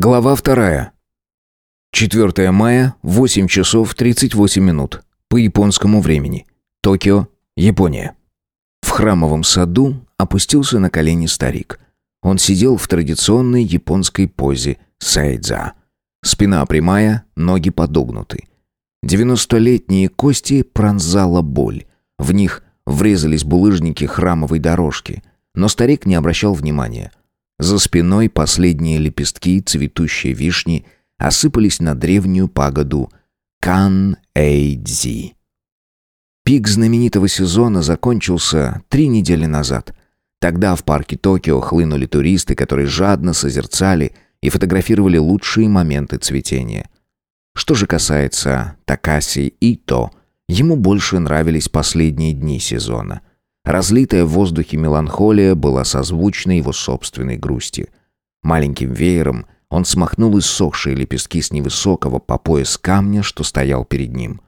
Глава вторая. 4 мая, 8 часов 38 минут. По японскому времени. Токио, Япония. В храмовом саду опустился на колени старик. Он сидел в традиционной японской позе сайдза. Спина прямая, ноги подогнуты. Девяностолетние кости пронзала боль. В них врезались булыжники храмовой дорожки. Но старик не обращал внимания. За спиной последние лепестки цветущей вишни осыпались на древнюю пагоду Кан-Эйдзи. Пик знаменитого сезона закончился три недели назад. Тогда в парке Токио хлынули туристы, которые жадно созерцали и фотографировали лучшие моменты цветения. Что же касается Такаси Ито, ему больше нравились последние дни сезона. Разлитая в воздухе меланхолия была созвучна его собственной грусти. Маленьким веером он смахнул иссохшие лепестки с невысокого по пояс камня, что стоял перед ним.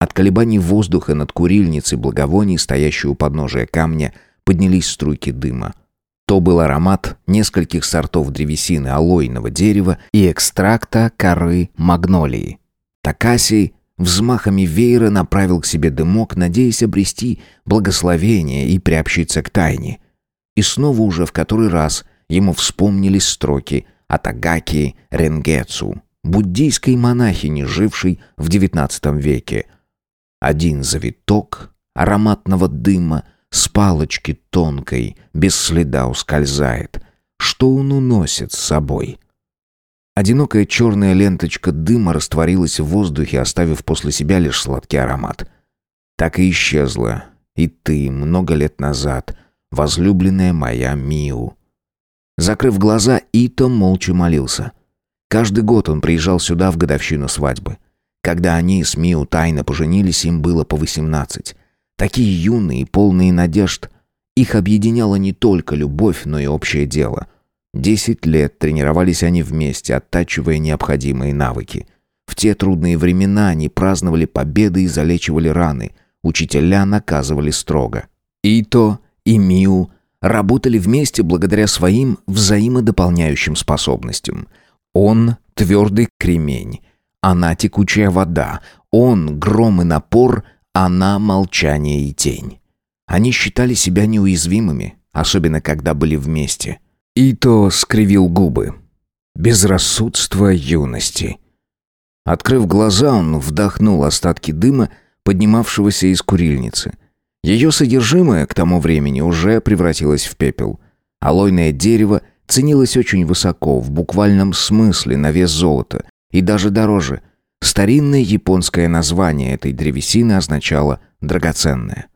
От колебаний воздуха над курильницей благовоний, стоящей у подножия камня, поднялись струйки дыма. То был аромат нескольких сортов древесины алойного дерева и экстракта коры магнолии. Такаси взмахами веера направил к себе дымок, надеясь обрести благословение и приобщиться к тайне. И снова уже в который раз ему вспомнились строки Атагаки Ренгецу, буддийской монахини, жившей в XIX веке. Один завиток ароматного дыма с палочки тонкой, без следа ускользает. Что он уносит с собой? Одинокая черная ленточка дыма растворилась в воздухе, оставив после себя лишь сладкий аромат. Так и исчезла. И ты много лет назад, возлюбленная моя Миу. Закрыв глаза, Ито молча молился. Каждый год он приезжал сюда в годовщину свадьбы. Когда они с Миу тайно поженились, им было по восемнадцать. Такие юные и полные надежд. Их объединяла не только любовь, но и общее дело. Десять лет тренировались они вместе, оттачивая необходимые навыки. В те трудные времена они праздновали победы и залечивали раны. Учителя наказывали строго. Ито и Миу работали вместе благодаря своим взаимодополняющим способностям. Он — твердый кремень, она — текучая вода, он — гром и напор, она — молчание и тень. Они считали себя неуязвимыми, особенно когда были вместе. Ито скривил губы. Безрассудство юности. Открыв глаза, он вдохнул остатки дыма, поднимавшегося из курильницы — ее содержимое к тому времени уже превратилось в пепел. Алойное дерево ценилось очень высоко, в буквальном смысле на вес золота, и даже дороже. Старинное японское название этой древесины означало «драгоценное».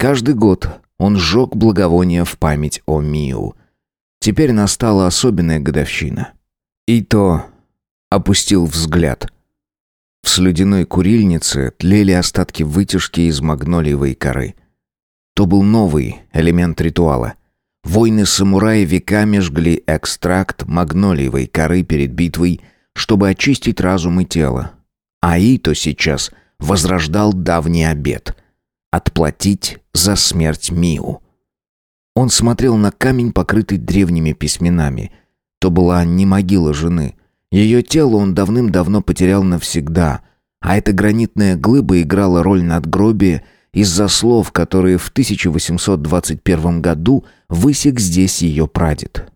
Каждый год он сжег благовония в память о Миу. Теперь настала особенная годовщина. И то опустил взгляд. В слюдяной курильнице тлели остатки вытяжки из магнолиевой коры. То был новый элемент ритуала. Воины-самураи веками жгли экстракт магнолиевой коры перед битвой, чтобы очистить разум и тело. А Ито сейчас возрождал давний обет — отплатить за смерть Миу. Он смотрел на камень, покрытый древними письменами. То была не могила жены — ее тело он давным-давно потерял навсегда, а эта гранитная глыба играла роль надгробия из-за слов, которые в 1821 году высек здесь ее прадед.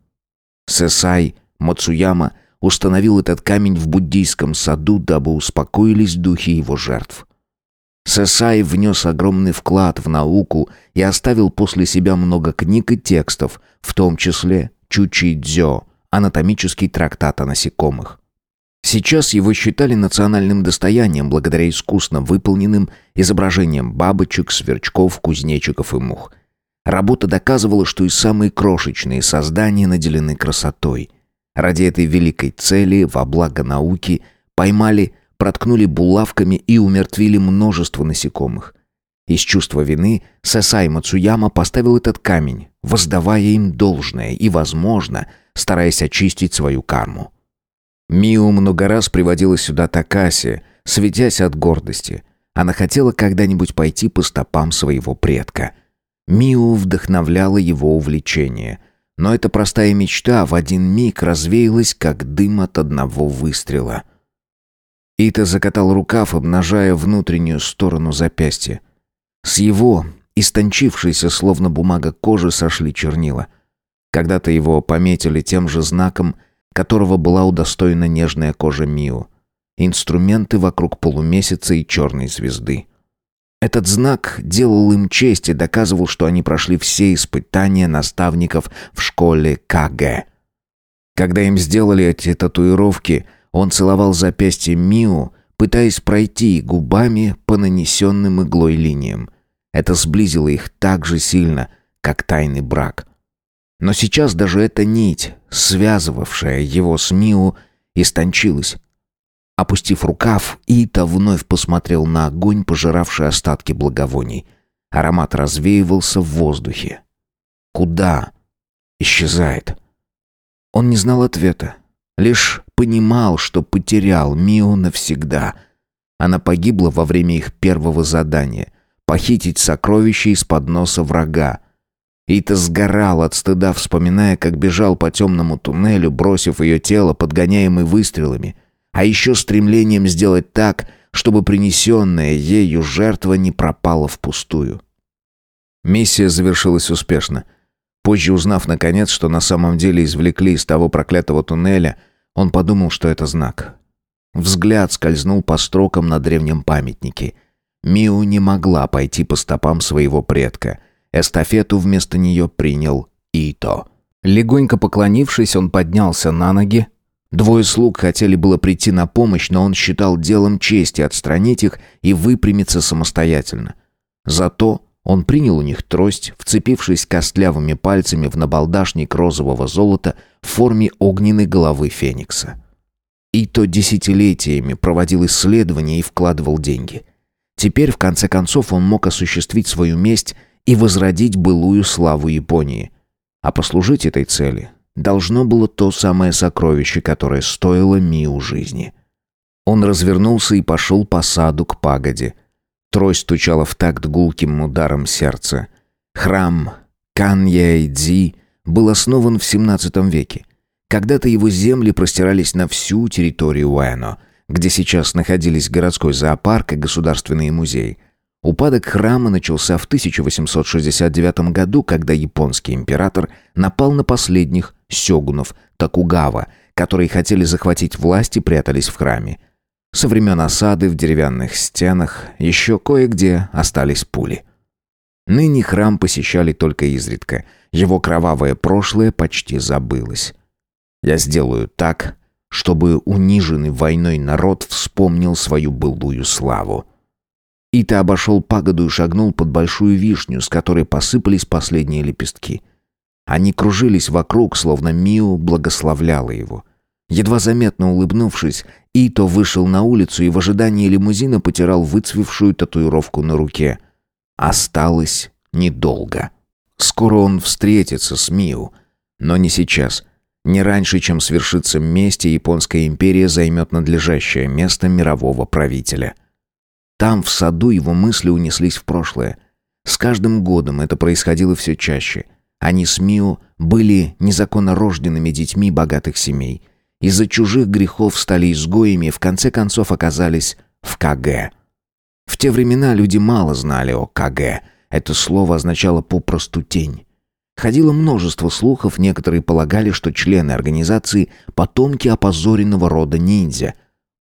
Сесай Мацуяма установил этот камень в буддийском саду, дабы успокоились духи его жертв. Сесай внес огромный вклад в науку и оставил после себя много книг и текстов, в том числе Чучи Дзё, анатомический трактат о насекомых. Сейчас его считали национальным достоянием благодаря искусно выполненным изображениям бабочек, сверчков, кузнечиков и мух. Работа доказывала, что и самые крошечные создания наделены красотой. Ради этой великой цели, во благо науки, поймали, проткнули булавками и умертвили множество насекомых. Из чувства вины Сасай Мацуяма поставил этот камень, воздавая им должное и, возможно, стараясь очистить свою карму. Миу много раз приводила сюда Такаси, светясь от гордости. Она хотела когда-нибудь пойти по стопам своего предка. Миу вдохновляла его увлечение. Но эта простая мечта в один миг развеялась, как дым от одного выстрела. Ита закатал рукав, обнажая внутреннюю сторону запястья. С его, истончившейся словно бумага кожи, сошли чернила. Когда-то его пометили тем же знаком, которого была удостоена нежная кожа Миу. Инструменты вокруг полумесяца и черной звезды. Этот знак делал им честь и доказывал, что они прошли все испытания наставников в школе КГ. Когда им сделали эти татуировки, он целовал запястье Миу, пытаясь пройти губами по нанесенным иглой линиям. Это сблизило их так же сильно, как тайный брак. Но сейчас даже эта нить, связывавшая его с Миу, истончилась. Опустив рукав, Ита вновь посмотрел на огонь, пожиравший остатки благовоний. Аромат развеивался в воздухе. Куда? Исчезает. Он не знал ответа. Лишь понимал, что потерял Миу навсегда. Она погибла во время их первого задания — похитить сокровища из-под носа врага. Ита сгорал от стыда, вспоминая, как бежал по темному туннелю, бросив ее тело, подгоняемый выстрелами — а еще стремлением сделать так, чтобы принесенная ею жертва не пропала впустую. Миссия завершилась успешно. Позже узнав, наконец, что на самом деле извлекли из того проклятого туннеля, он подумал, что это знак. Взгляд скользнул по строкам на древнем памятнике. Миу не могла пойти по стопам своего предка. Эстафету вместо нее принял Ито. Легонько поклонившись, он поднялся на ноги, Двое слуг хотели было прийти на помощь, но он считал делом чести отстранить их и выпрямиться самостоятельно. Зато он принял у них трость, вцепившись костлявыми пальцами в набалдашник розового золота в форме огненной головы феникса. И то десятилетиями проводил исследования и вкладывал деньги. Теперь, в конце концов, он мог осуществить свою месть и возродить былую славу Японии. А послужить этой цели должно было то самое сокровище, которое стоило Миу жизни. Он развернулся и пошел по саду к пагоде. Трость стучала в такт гулким ударом сердца. Храм Каньяйдзи был основан в XVII веке. Когда-то его земли простирались на всю территорию Уэно, где сейчас находились городской зоопарк и государственные музеи – Упадок храма начался в 1869 году, когда японский император напал на последних сёгунов Токугава, которые хотели захватить власть и прятались в храме. Со времен осады в деревянных стенах еще кое-где остались пули. Ныне храм посещали только изредка. Его кровавое прошлое почти забылось. Я сделаю так, чтобы униженный войной народ вспомнил свою былую славу. Ита обошел пагоду и шагнул под большую вишню, с которой посыпались последние лепестки. Они кружились вокруг, словно Мио благословляла его. Едва заметно улыбнувшись, Ито вышел на улицу и в ожидании лимузина потирал выцвевшую татуировку на руке. Осталось недолго. Скоро он встретится с Мио, но не сейчас. Не раньше, чем свершится месть, и Японская империя займет надлежащее место мирового правителя. Там, в саду, его мысли унеслись в прошлое. С каждым годом это происходило все чаще. Они с Мио были незаконно рожденными детьми богатых семей. Из-за чужих грехов стали изгоями и в конце концов оказались в КГ. В те времена люди мало знали о КГ. Это слово означало попросту тень. Ходило множество слухов, некоторые полагали, что члены организации – потомки опозоренного рода ниндзя.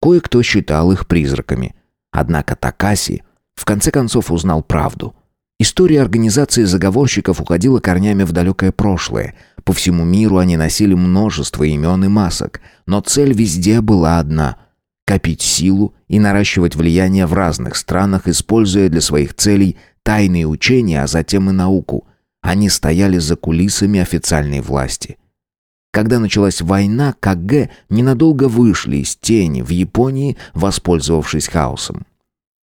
Кое-кто считал их призраками – Однако Такаси в конце концов узнал правду. История организации заговорщиков уходила корнями в далекое прошлое. По всему миру они носили множество имен и масок, но цель везде была одна – копить силу и наращивать влияние в разных странах, используя для своих целей тайные учения, а затем и науку. Они стояли за кулисами официальной власти – когда началась война, КГ ненадолго вышли из тени в Японии, воспользовавшись хаосом.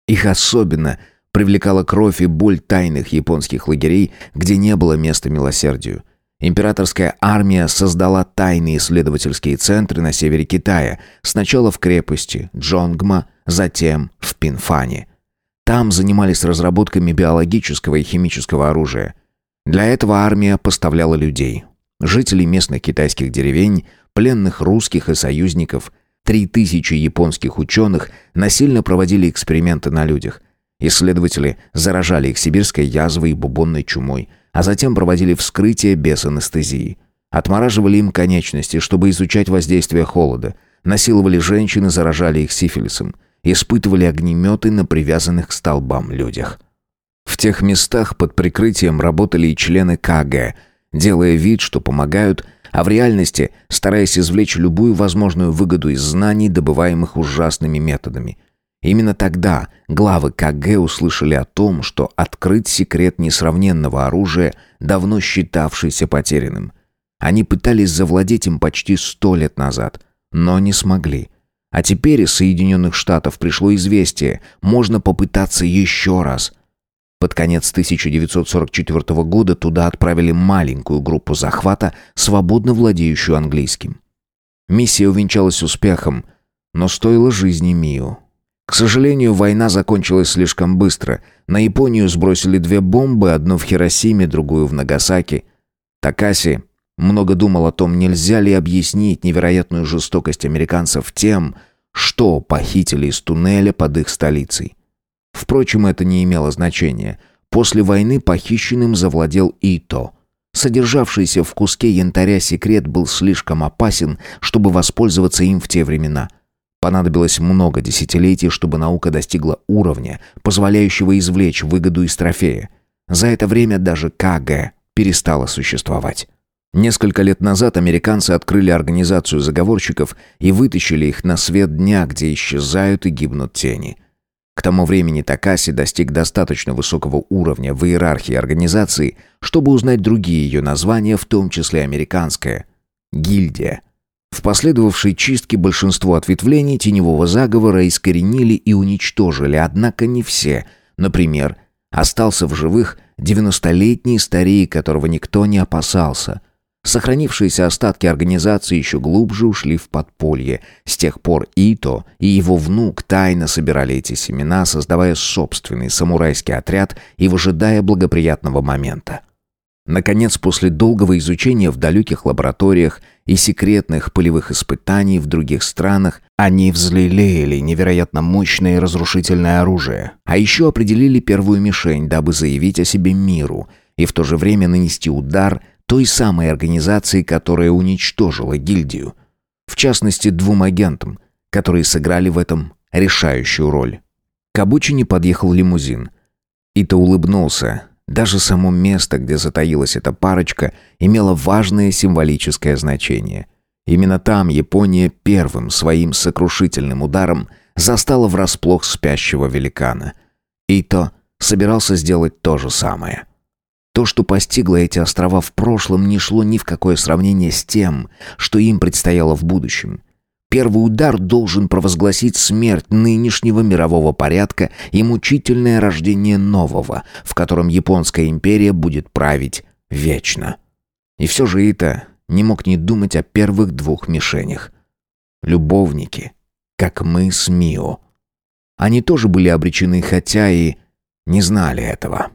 Их особенно привлекала кровь и боль тайных японских лагерей, где не было места милосердию. Императорская армия создала тайные исследовательские центры на севере Китая, сначала в крепости Джонгма, затем в Пинфане. Там занимались разработками биологического и химического оружия. Для этого армия поставляла людей, жителей местных китайских деревень, пленных русских и союзников. Три тысячи японских ученых насильно проводили эксперименты на людях. Исследователи заражали их сибирской язвой и бубонной чумой, а затем проводили вскрытие без анестезии. Отмораживали им конечности, чтобы изучать воздействие холода. Насиловали женщин и заражали их сифилисом. Испытывали огнеметы на привязанных к столбам людях. В тех местах под прикрытием работали и члены КГ, делая вид, что помогают, а в реальности стараясь извлечь любую возможную выгоду из знаний, добываемых ужасными методами. Именно тогда главы КГ услышали о том, что открыть секрет несравненного оружия, давно считавшийся потерянным. Они пытались завладеть им почти сто лет назад, но не смогли. А теперь из Соединенных Штатов пришло известие, можно попытаться еще раз – под конец 1944 года туда отправили маленькую группу захвата, свободно владеющую английским. Миссия увенчалась успехом, но стоила жизни Мио. К сожалению, война закончилась слишком быстро. На Японию сбросили две бомбы, одну в Хиросиме, другую в Нагасаки. Такаси много думал о том, нельзя ли объяснить невероятную жестокость американцев тем, что похитили из туннеля под их столицей. Впрочем, это не имело значения. После войны похищенным завладел Ито. Содержавшийся в куске янтаря секрет был слишком опасен, чтобы воспользоваться им в те времена. Понадобилось много десятилетий, чтобы наука достигла уровня, позволяющего извлечь выгоду из трофея. За это время даже КГ перестала существовать. Несколько лет назад американцы открыли организацию заговорщиков и вытащили их на свет дня, где исчезают и гибнут тени. К тому времени Такаси достиг достаточно высокого уровня в иерархии организации, чтобы узнать другие ее названия, в том числе американское – гильдия. В последовавшей чистке большинство ответвлений теневого заговора искоренили и уничтожили, однако не все. Например, остался в живых 90-летний старик, которого никто не опасался – Сохранившиеся остатки организации еще глубже ушли в подполье. С тех пор Ито и его внук тайно собирали эти семена, создавая собственный самурайский отряд и выжидая благоприятного момента. Наконец, после долгого изучения в далеких лабораториях и секретных полевых испытаний в других странах, они взлелеяли невероятно мощное и разрушительное оружие. А еще определили первую мишень, дабы заявить о себе миру и в то же время нанести удар – той самой организации, которая уничтожила гильдию. В частности, двум агентам, которые сыграли в этом решающую роль. К обочине подъехал лимузин. Ита улыбнулся. Даже само место, где затаилась эта парочка, имело важное символическое значение. Именно там Япония первым своим сокрушительным ударом застала врасплох спящего великана. Ито собирался сделать то же самое – то, что постигло эти острова в прошлом, не шло ни в какое сравнение с тем, что им предстояло в будущем. Первый удар должен провозгласить смерть нынешнего мирового порядка и мучительное рождение нового, в котором японская империя будет править вечно. И все же это не мог не думать о первых двух мишенях. Любовники, как мы с Мио. Они тоже были обречены, хотя и не знали этого.